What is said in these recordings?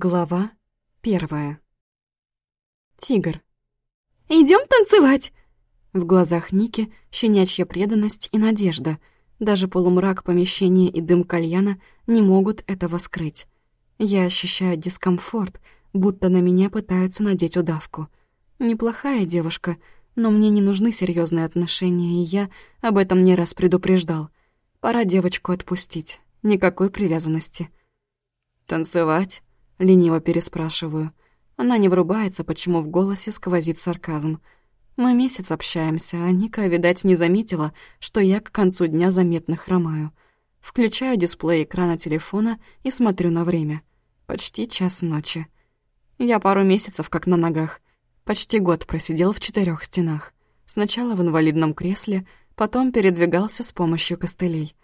Глава первая. Тигр. Идем танцевать!» В глазах Ники щенячья преданность и надежда. Даже полумрак помещения и дым кальяна не могут этого скрыть. Я ощущаю дискомфорт, будто на меня пытаются надеть удавку. Неплохая девушка, но мне не нужны серьезные отношения, и я об этом не раз предупреждал. Пора девочку отпустить. Никакой привязанности. «Танцевать?» Лениво переспрашиваю. Она не врубается, почему в голосе сквозит сарказм. Мы месяц общаемся, а Ника, видать, не заметила, что я к концу дня заметно хромаю. Включаю дисплей экрана телефона и смотрю на время. Почти час ночи. Я пару месяцев как на ногах. Почти год просидел в четырех стенах. Сначала в инвалидном кресле, потом передвигался с помощью костылей.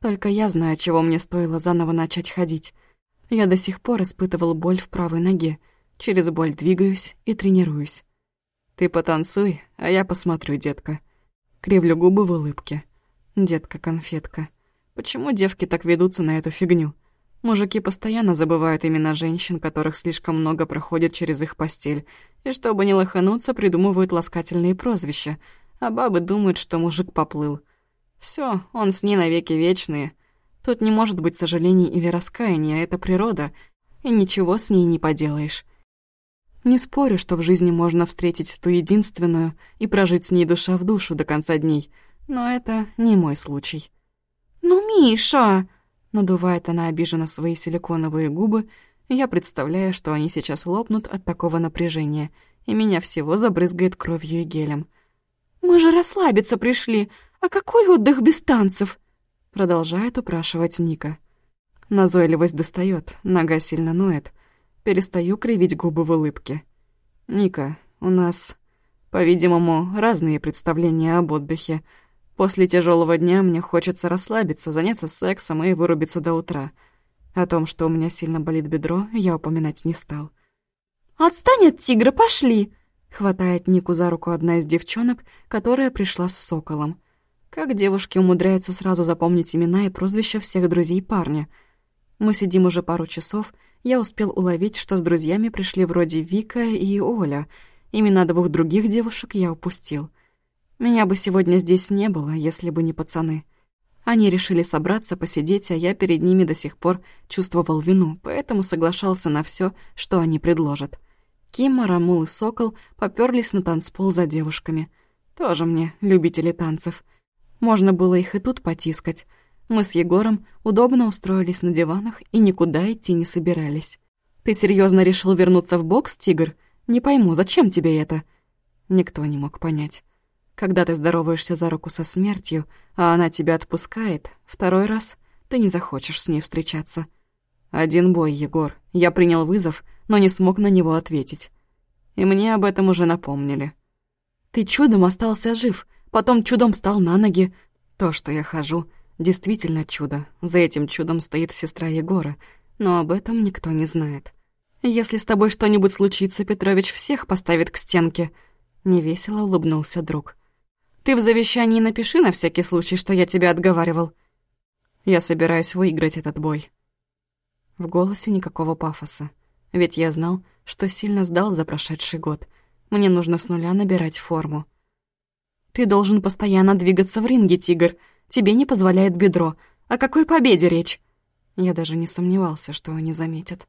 Только я знаю, чего мне стоило заново начать ходить. Я до сих пор испытывал боль в правой ноге. Через боль двигаюсь и тренируюсь. «Ты потанцуй, а я посмотрю, детка». Кривлю губы в улыбке. «Детка-конфетка. Почему девки так ведутся на эту фигню? Мужики постоянно забывают имена женщин, которых слишком много проходит через их постель, и чтобы не лохануться, придумывают ласкательные прозвища, а бабы думают, что мужик поплыл. Все, он с ней навеки вечные, Тут не может быть сожалений или раскаяния, это природа, и ничего с ней не поделаешь. Не спорю, что в жизни можно встретить ту единственную и прожить с ней душа в душу до конца дней, но это не мой случай. «Ну, Миша!» — надувает она обиженно свои силиконовые губы, я представляю, что они сейчас лопнут от такого напряжения, и меня всего забрызгает кровью и гелем. «Мы же расслабиться пришли, а какой отдых без танцев?» Продолжает упрашивать Ника. Назойливость достает, нога сильно ноет. Перестаю кривить губы в улыбке. «Ника, у нас, по-видимому, разные представления об отдыхе. После тяжелого дня мне хочется расслабиться, заняться сексом и вырубиться до утра. О том, что у меня сильно болит бедро, я упоминать не стал. «Отстань от тигра, пошли!» Хватает Нику за руку одна из девчонок, которая пришла с соколом. Как девушки умудряются сразу запомнить имена и прозвища всех друзей парня. Мы сидим уже пару часов, я успел уловить, что с друзьями пришли вроде Вика и Оля. Имена двух других девушек я упустил. Меня бы сегодня здесь не было, если бы не пацаны. Они решили собраться, посидеть, а я перед ними до сих пор чувствовал вину, поэтому соглашался на все, что они предложат. Кима, Рамул и Сокол попёрлись на танцпол за девушками. Тоже мне любители танцев. Можно было их и тут потискать. Мы с Егором удобно устроились на диванах и никуда идти не собирались. «Ты серьезно решил вернуться в бокс, тигр? Не пойму, зачем тебе это?» Никто не мог понять. Когда ты здороваешься за руку со смертью, а она тебя отпускает, второй раз ты не захочешь с ней встречаться. Один бой, Егор. Я принял вызов, но не смог на него ответить. И мне об этом уже напомнили. Ты чудом остался жив, Потом чудом встал на ноги. То, что я хожу, действительно чудо. За этим чудом стоит сестра Егора, но об этом никто не знает. Если с тобой что-нибудь случится, Петрович всех поставит к стенке. Невесело улыбнулся друг. Ты в завещании напиши на всякий случай, что я тебя отговаривал. Я собираюсь выиграть этот бой. В голосе никакого пафоса. Ведь я знал, что сильно сдал за прошедший год. Мне нужно с нуля набирать форму. Ты должен постоянно двигаться в ринге, тигр. Тебе не позволяет бедро. О какой победе речь?» Я даже не сомневался, что они заметят.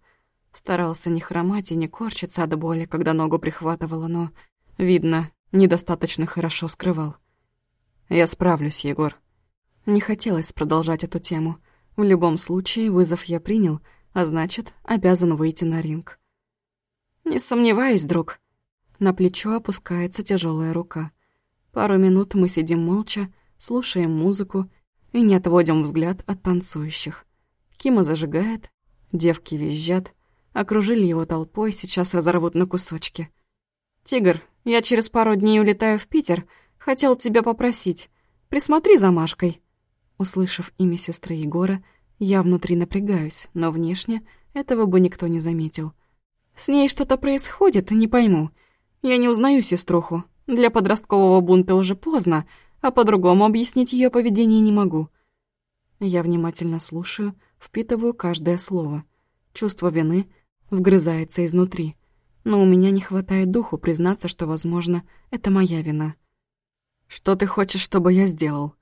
Старался не хромать и не корчиться от боли, когда ногу прихватывало, но, видно, недостаточно хорошо скрывал. «Я справлюсь, Егор». Не хотелось продолжать эту тему. В любом случае, вызов я принял, а значит, обязан выйти на ринг. «Не сомневаюсь, друг». На плечо опускается тяжелая рука. Пару минут мы сидим молча, слушаем музыку и не отводим взгляд от танцующих. Кима зажигает, девки визжат, окружили его толпой, сейчас разорвут на кусочки. «Тигр, я через пару дней улетаю в Питер, хотел тебя попросить, присмотри за Машкой». Услышав имя сестры Егора, я внутри напрягаюсь, но внешне этого бы никто не заметил. «С ней что-то происходит, не пойму. Я не узнаю сеструху, для подросткового бунта уже поздно, а по-другому объяснить ее поведение не могу. Я внимательно слушаю, впитываю каждое слово. Чувство вины вгрызается изнутри. Но у меня не хватает духу признаться, что, возможно, это моя вина. «Что ты хочешь, чтобы я сделал?»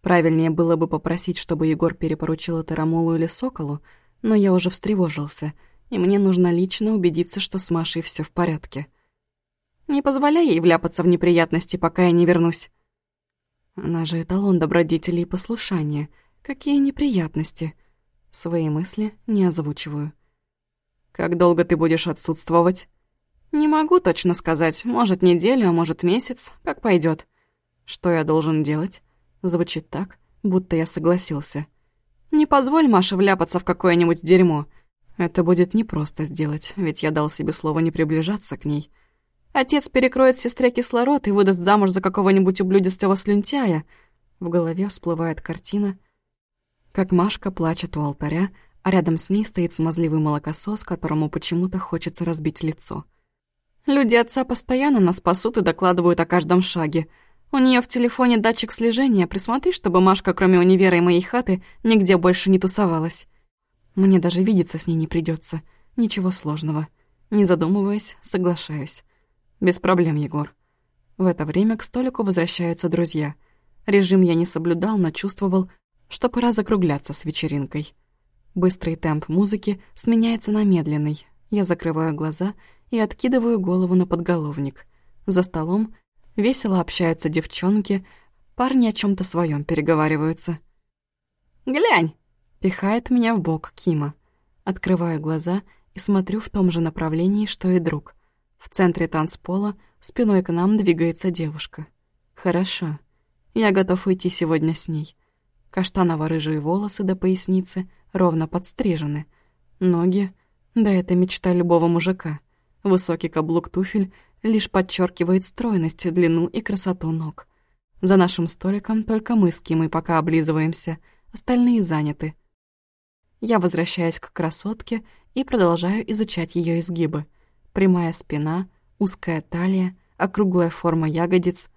Правильнее было бы попросить, чтобы Егор перепоручил это или Соколу, но я уже встревожился, и мне нужно лично убедиться, что с Машей все в порядке. Не позволяй ей вляпаться в неприятности, пока я не вернусь. Она же эталон добродетели и послушания. Какие неприятности? Свои мысли не озвучиваю. «Как долго ты будешь отсутствовать?» «Не могу точно сказать. Может, неделю, а может, месяц. Как пойдет. «Что я должен делать?» Звучит так, будто я согласился. «Не позволь Маше вляпаться в какое-нибудь дерьмо. Это будет непросто сделать, ведь я дал себе слово не приближаться к ней. Отец перекроет сестре кислород и выдаст замуж за какого-нибудь ублюдистого слюнтяя». В голове всплывает картина, как Машка плачет у алтаря, а рядом с ней стоит смазливый молокосос, которому почему-то хочется разбить лицо. Люди отца постоянно нас спасут и докладывают о каждом шаге. У нее в телефоне датчик слежения, присмотри, чтобы Машка, кроме универа и моей хаты, нигде больше не тусовалась. Мне даже видеться с ней не придется. Ничего сложного. Не задумываясь, соглашаюсь. Без проблем, Егор. В это время к столику возвращаются друзья. Режим я не соблюдал, но чувствовал, что пора закругляться с вечеринкой. Быстрый темп музыки сменяется на медленный. Я закрываю глаза и откидываю голову на подголовник. За столом весело общаются девчонки, парни о чем то своем переговариваются. «Глянь!» — пихает меня в бок Кима. Открываю глаза и смотрю в том же направлении, что и друг. В центре танцпола спиной к нам двигается девушка. Хорошо. Я готов уйти сегодня с ней. Каштаново-рыжие волосы до поясницы ровно подстрижены. Ноги... Да это мечта любого мужика. Высокий каблук туфель лишь подчеркивает стройность, длину и красоту ног. За нашим столиком только мы с Кимой пока облизываемся, остальные заняты. Я возвращаюсь к красотке и продолжаю изучать ее изгибы. Прямая спина, узкая талия, округлая форма ягодиц.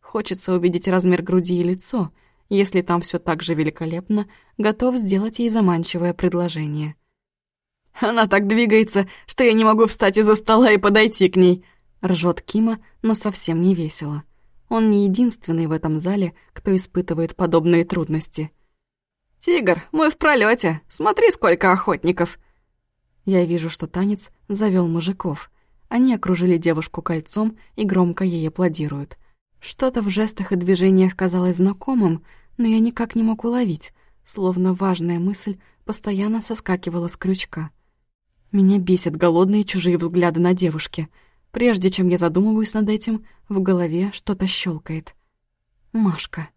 Хочется увидеть размер груди и лицо — если там все так же великолепно, готов сделать ей заманчивое предложение. «Она так двигается, что я не могу встать из-за стола и подойти к ней», — ржет Кима, но совсем не весело. Он не единственный в этом зале, кто испытывает подобные трудности. «Тигр, мы в пролете. Смотри, сколько охотников!» Я вижу, что танец завел мужиков. Они окружили девушку кольцом и громко ей аплодируют. Что-то в жестах и движениях казалось знакомым, но я никак не мог уловить, словно важная мысль постоянно соскакивала с крючка. Меня бесят голодные чужие взгляды на девушке. Прежде чем я задумываюсь над этим, в голове что-то щелкает. Машка.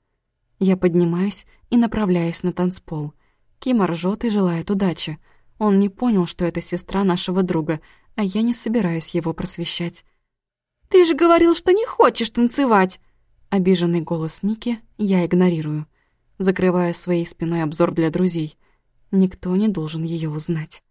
Я поднимаюсь и направляюсь на танцпол. Кима ржет и желает удачи. Он не понял, что это сестра нашего друга, а я не собираюсь его просвещать. «Ты же говорил, что не хочешь танцевать!» Обиженный голос Ники я игнорирую закрывая своей спиной обзор для друзей. Никто не должен ее узнать.